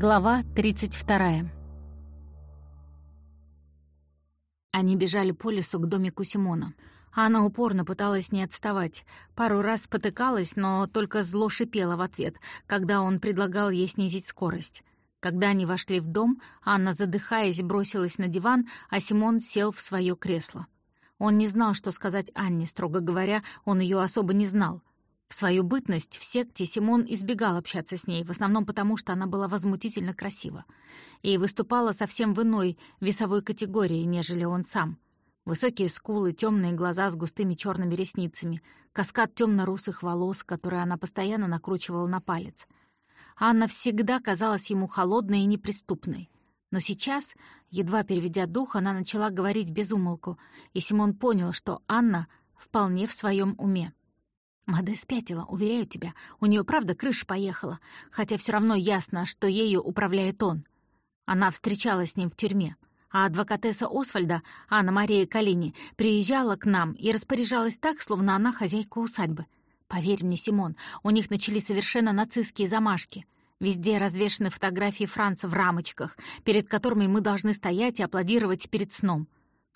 Глава 32. Они бежали по лесу к домику Симона. Она упорно пыталась не отставать. Пару раз спотыкалась, но только зло шипела в ответ, когда он предлагал ей снизить скорость. Когда они вошли в дом, Анна, задыхаясь, бросилась на диван, а Симон сел в свое кресло. Он не знал, что сказать Анне, строго говоря, он ее особо не знал. В свою бытность в секте Симон избегал общаться с ней, в основном потому, что она была возмутительно красива и выступала совсем в иной весовой категории, нежели он сам. Высокие скулы, темные глаза с густыми черными ресницами, каскад темно-русых волос, которые она постоянно накручивала на палец. Анна всегда казалась ему холодной и неприступной. Но сейчас, едва переведя дух, она начала говорить без умолку, и Симон понял, что Анна вполне в своем уме. Маде спятила, уверяю тебя. У нее правда крыша поехала, хотя все равно ясно, что ею управляет он. Она встречалась с ним в тюрьме, а адвокатесса Освальда, Анна-Мария Калини, приезжала к нам и распоряжалась так, словно она хозяйка усадьбы. Поверь мне, Симон, у них начались совершенно нацистские замашки. Везде развешаны фотографии Франца в рамочках, перед которыми мы должны стоять и аплодировать перед сном.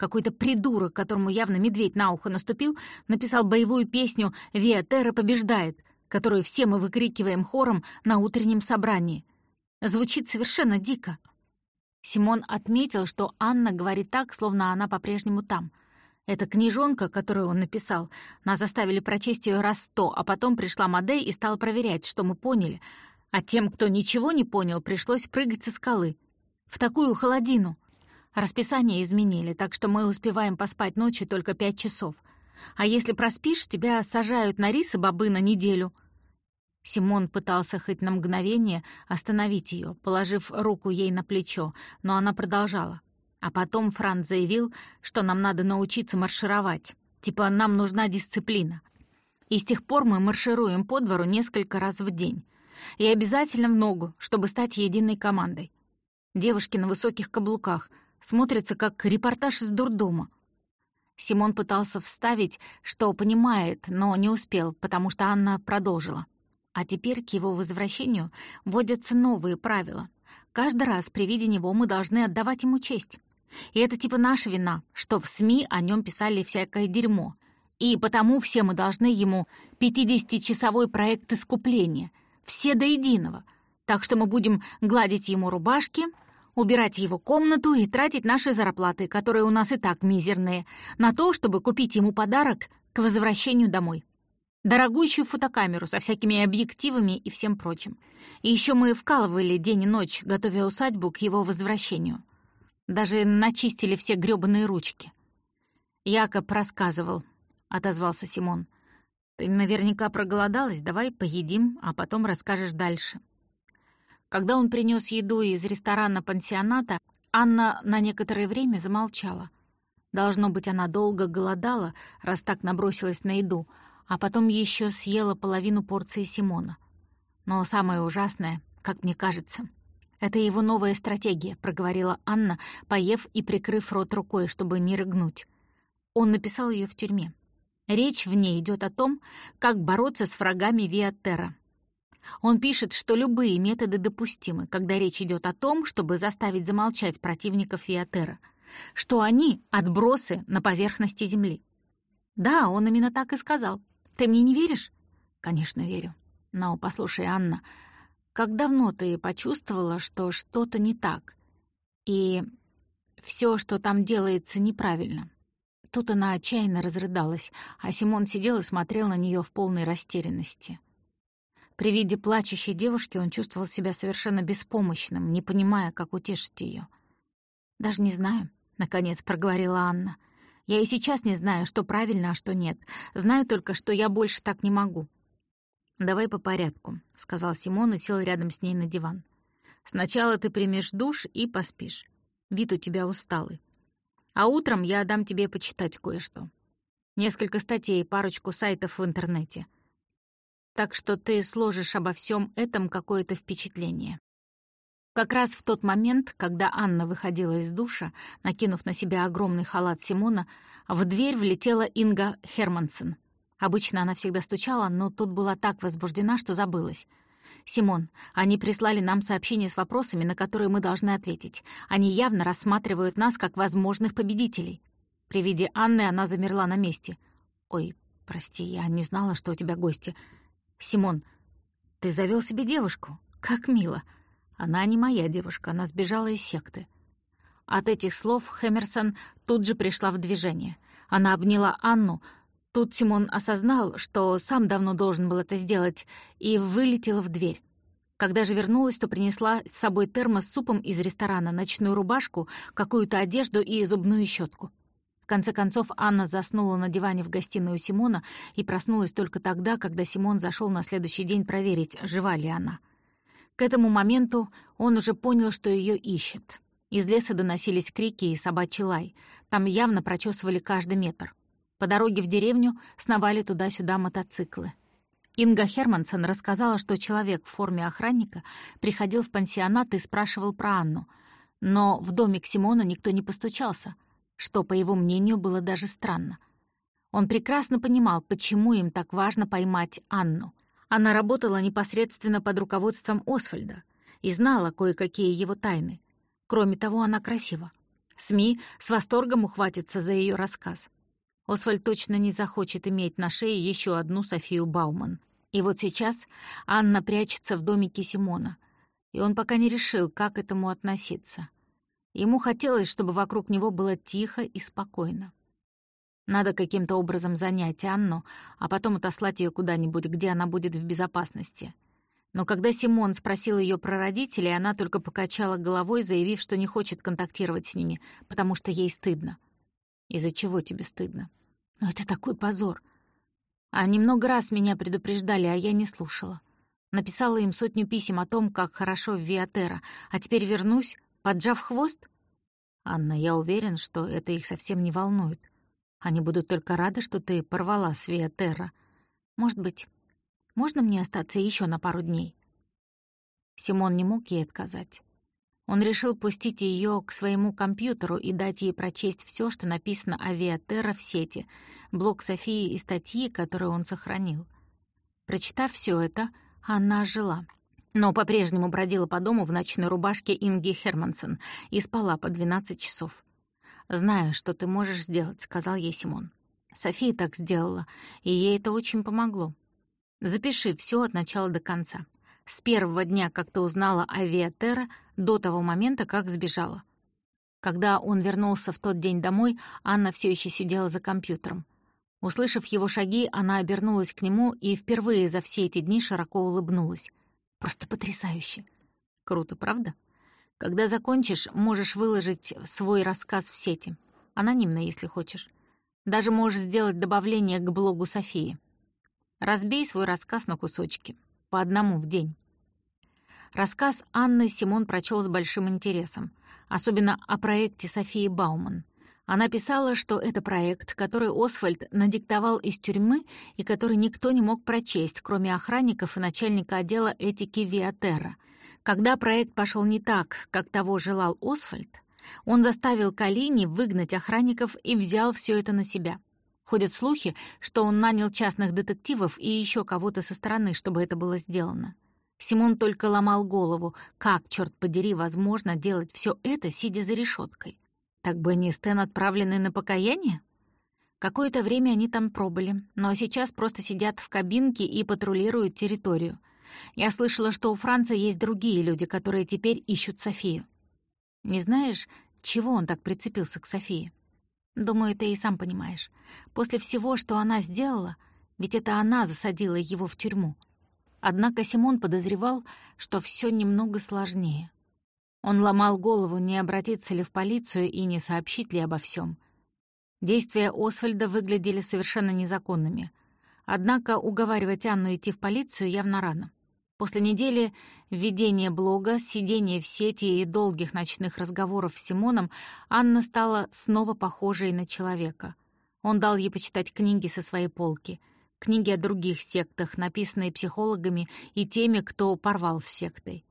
Какой-то придурок, которому явно медведь на ухо наступил, написал боевую песню «Виа Терра побеждает», которую все мы выкрикиваем хором на утреннем собрании. Звучит совершенно дико. Симон отметил, что Анна говорит так, словно она по-прежнему там. Эта книжонка, которую он написал, нас заставили прочесть ее раз сто, а потом пришла Мадей и стала проверять, что мы поняли. А тем, кто ничего не понял, пришлось прыгать со скалы. В такую холодину. Расписание изменили, так что мы успеваем поспать ночью только пять часов. А если проспишь, тебя сажают на рис и бобы на неделю». Симон пытался хоть на мгновение остановить ее, положив руку ей на плечо, но она продолжала. А потом Франц заявил, что нам надо научиться маршировать. Типа, нам нужна дисциплина. И с тех пор мы маршируем по двору несколько раз в день. И обязательно в ногу, чтобы стать единой командой. Девушки на высоких каблуках — смотрится как репортаж из дурдома. Симон пытался вставить, что понимает, но не успел, потому что Анна продолжила. А теперь к его возвращению вводятся новые правила. Каждый раз при виде него мы должны отдавать ему честь. И это типа наша вина, что в СМИ о нем писали всякое дерьмо. И потому все мы должны ему 50-часовой проект искупления. Все до единого. Так что мы будем гладить ему рубашки, убирать его комнату и тратить наши зарплаты, которые у нас и так мизерные, на то, чтобы купить ему подарок к возвращению домой. Дорогущую фотокамеру со всякими объективами и всем прочим. И еще мы вкалывали день и ночь, готовя усадьбу к его возвращению. Даже начистили все грёбаные ручки. «Якоб рассказывал», — отозвался Симон. «Ты наверняка проголодалась, давай поедим, а потом расскажешь дальше». Когда он принес еду из ресторана пансионата, Анна на некоторое время замолчала. Должно быть, она долго голодала, раз так набросилась на еду, а потом еще съела половину порции Симона. Но самое ужасное, как мне кажется, это его новая стратегия, проговорила Анна, поев и прикрыв рот рукой, чтобы не рыгнуть. Он написал ее в тюрьме. Речь в ней идет о том, как бороться с врагами Виатерра. Он пишет, что любые методы допустимы, когда речь идет о том, чтобы заставить замолчать противников Фиатера, что они — отбросы на поверхности Земли. Да, он именно так и сказал. Ты мне не веришь? Конечно, верю. Но послушай, Анна, как давно ты почувствовала, что что-то не так? И все, что там делается, неправильно. Тут она отчаянно разрыдалась, а Симон сидел и смотрел на нее в полной растерянности. При виде плачущей девушки он чувствовал себя совершенно беспомощным, не понимая, как утешить ее. «Даже не знаю», — наконец проговорила Анна. «Я и сейчас не знаю, что правильно, а что нет. Знаю только, что я больше так не могу». «Давай по порядку», — сказал Симон и сел рядом с ней на диван. «Сначала ты примешь душ и поспишь. Вид у тебя усталый. А утром я дам тебе почитать кое-что. Несколько статей, парочку сайтов в интернете — так что ты сложишь обо всем этом какое-то впечатление. Как раз в тот момент, когда Анна выходила из душа, накинув на себя огромный халат Симона, в дверь влетела Инга Хермансен. Обычно она всегда стучала, но тут была так возбуждена, что забылась. «Симон, они прислали нам сообщение с вопросами, на которые мы должны ответить. Они явно рассматривают нас как возможных победителей». При виде Анны она замерла на месте. «Ой, прости, я не знала, что у тебя гости. Симон, ты завел себе девушку? Как мило. Она не моя девушка, она сбежала из секты». От этих слов Хэмерсон тут же пришла в движение. Она обняла Анну, Тут Симон осознал, что сам давно должен был это сделать, и вылетела в дверь. Когда же вернулась, то принесла с собой термос с супом из ресторана, ночную рубашку, какую-то одежду и зубную щетку. Конце концов, Анна заснула на диване в гостиной у Симона и проснулась только тогда, когда Симон зашел на следующий день проверить, жива ли она. К этому моменту он уже понял, что ее ищет. Из леса доносились крики и собачий лай. Там явно прочесывали каждый метр. По дороге в деревню сновали туда-сюда мотоциклы. Инга Хермансон рассказала, что человек в форме охранника приходил в пансионат и спрашивал про Анну, но в доме к Симону никто не постучался, что, по его мнению, было даже странно. Он прекрасно понимал, почему им так важно поймать Анну. Она работала непосредственно под руководством Освальда и знала кое-какие его тайны. Кроме того, она красива. СМИ с восторгом ухватятся за ее рассказ. Освальд точно не захочет иметь на шее еще одну Софию Бауман. И вот сейчас Анна прячется в домике Симона, и он пока не решил, как к этому относиться. Ему хотелось, чтобы вокруг него было тихо и спокойно. Надо каким-то образом занять Анну, а потом отослать ее куда-нибудь, где она будет в безопасности. Но когда Симон спросил ее про родителей, она только покачала головой, заявив, что не хочет контактировать с ними, потому что ей стыдно. Из-за чего тебе стыдно? Но это такой позор. Они много раз меня предупреждали, а я не слушала. Написала им сотню писем о том, как хорошо в Виатера, а теперь вернусь, поджав хвост? Анна, я уверен, что это их совсем не волнует. Они будут только рады, что ты порвала с Виатера. Может быть, можно мне остаться еще на пару дней? Симон не мог ей отказать. Он решил пустить ее к своему компьютеру и дать ей прочесть все, что написано о Виатерра в сети, блог Софии и статьи, которые он сохранил. Прочитав все это, она жила, но по-прежнему бродила по дому в ночной рубашке Инги Хермансон и спала по 12 часов. «Знаю, что ты можешь сделать», — сказал ей Симон. София так сделала, и ей это очень помогло. Запиши все от начала до конца. С первого дня, как ты узнала о Виатера, до того момента, как сбежала. Когда он вернулся в тот день домой, Анна все еще сидела за компьютером. Услышав его шаги, она обернулась к нему и впервые за все эти дни широко улыбнулась. Просто потрясающе. Круто, правда? Когда закончишь, можешь выложить свой рассказ в сети. Анонимно, если хочешь. Даже можешь сделать добавление к блогу Софии. Разбей свой рассказ на кусочки. По одному в день. Рассказ Анны Симон прочел с большим интересом, особенно о проекте Софии Бауман. Она писала, что это проект, который Освальд надиктовал из тюрьмы и который никто не мог прочесть, кроме охранников и начальника отдела этики Виатерра. Когда проект пошел не так, как того желал Освальд, он заставил Калини выгнать охранников и взял все это на себя. Ходят слухи, что он нанял частных детективов и еще кого-то со стороны, чтобы это было сделано. Симон только ломал голову, как, черт подери, возможно делать все это, сидя за решеткой. Так бы они Стэн отправлены на покаяние? Какое-то время они там пробыли, но сейчас просто сидят в кабинке и патрулируют территорию. Я слышала, что у Франца есть другие люди, которые теперь ищут Софию. Не знаешь, чего он так прицепился к Софии? Думаю, ты и сам понимаешь. После всего, что она сделала, ведь это она засадила его в тюрьму — Однако Симон подозревал, что все немного сложнее. Он ломал голову, не обратиться ли в полицию и не сообщить ли обо всем. Действия Освальда выглядели совершенно незаконными. Однако уговаривать Анну идти в полицию явно рано. После недели ведения блога, сидения в сети и долгих ночных разговоров с Симоном Анна стала снова похожей на человека. Он дал ей почитать книги со своей полки — книги о других сектах, написанные психологами и теми, кто порвал с сектой.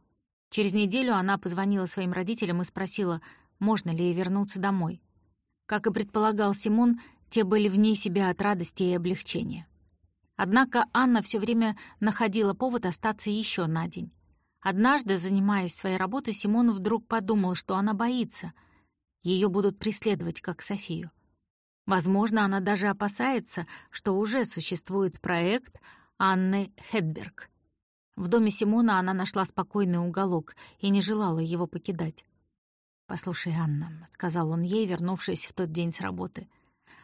Через неделю она позвонила своим родителям и спросила, можно ли ей вернуться домой. Как и предполагал Симон, те были вне себя от радости и облегчения. Однако Анна все время находила повод остаться еще на день. Однажды, занимаясь своей работой, Симон вдруг подумал, что она боится. Ее будут преследовать, как Софию. Возможно, она даже опасается, что уже существует проект Анны Хедберг. В доме Симона она нашла спокойный уголок и не желала его покидать. «Послушай, Анна», — сказал он ей, вернувшись в тот день с работы,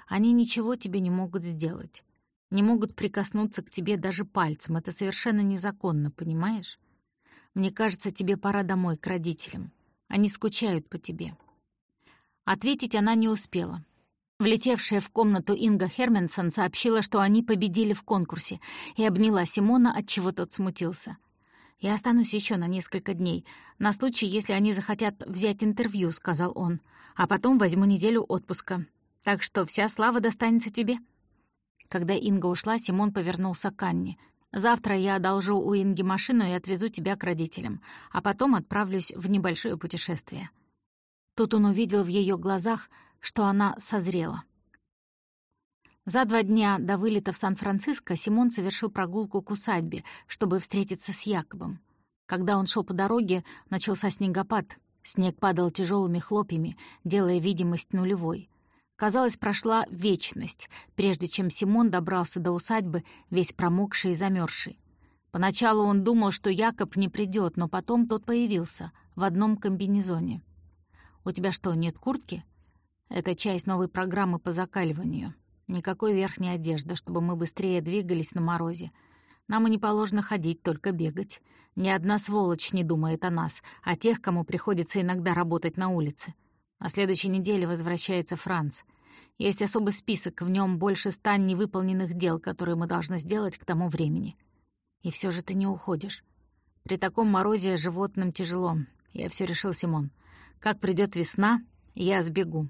«они ничего тебе не могут сделать. Не могут прикоснуться к тебе даже пальцем. Это совершенно незаконно, понимаешь? Мне кажется, тебе пора домой, к родителям. Они скучают по тебе». Ответить она не успела. Влетевшая в комнату Инга Херменсон сообщила, что они победили в конкурсе, и обняла Симона, от чего тот смутился. «Я останусь еще на несколько дней, на случай, если они захотят взять интервью», — сказал он. «А потом возьму неделю отпуска. Так что вся слава достанется тебе». Когда Инга ушла, Симон повернулся к Анне. «Завтра я одолжу у Инги машину и отвезу тебя к родителям, а потом отправлюсь в небольшое путешествие». Тут он увидел в ее глазах — что она созрела. За два дня до вылета в Сан-Франциско Симон совершил прогулку к усадьбе, чтобы встретиться с Якобом. Когда он шел по дороге, начался снегопад. Снег падал тяжелыми хлопьями, делая видимость нулевой. Казалось, прошла вечность, прежде чем Симон добрался до усадьбы, весь промокший и замерзший. Поначалу он думал, что Якоб не придет, но потом тот появился в одном комбинезоне. «У тебя что, нет куртки?» Это часть новой программы по закаливанию. Никакой верхней одежды, чтобы мы быстрее двигались на морозе. Нам и не положено ходить, только бегать. Ни одна сволочь не думает о нас, о тех, кому приходится иногда работать на улице. На следующей неделе возвращается Франц. Есть особый список, в нем больше ста невыполненных дел, которые мы должны сделать к тому времени. И все же ты не уходишь. При таком морозе животным тяжело. Я все решил, Симон. Как придет весна, я сбегу.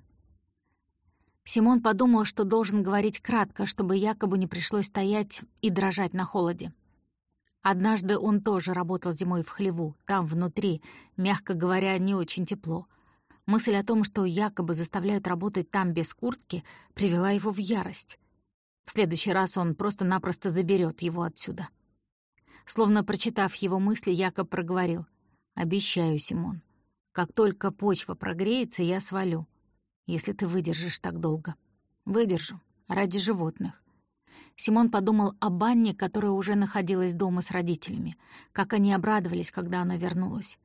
Симон подумал, что должен говорить кратко, чтобы якобы не пришлось стоять и дрожать на холоде. Однажды он тоже работал зимой в хлеву, там внутри, мягко говоря, не очень тепло. Мысль о том, что якобы заставляют работать там без куртки, привела его в ярость. В следующий раз он просто-напросто заберет его отсюда. Словно прочитав его мысли, Якоб проговорил. «Обещаю, Симон, как только почва прогреется, я свалю если ты выдержишь так долго. Выдержу. Ради животных. Симон подумал о Банне, которая уже находилась дома с родителями. Как они обрадовались, когда она вернулась.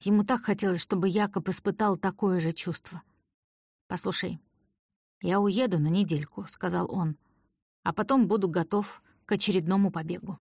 Ему так хотелось, чтобы Якоб испытал такое же чувство. «Послушай, я уеду на недельку», — сказал он, «а потом буду готов к очередному побегу».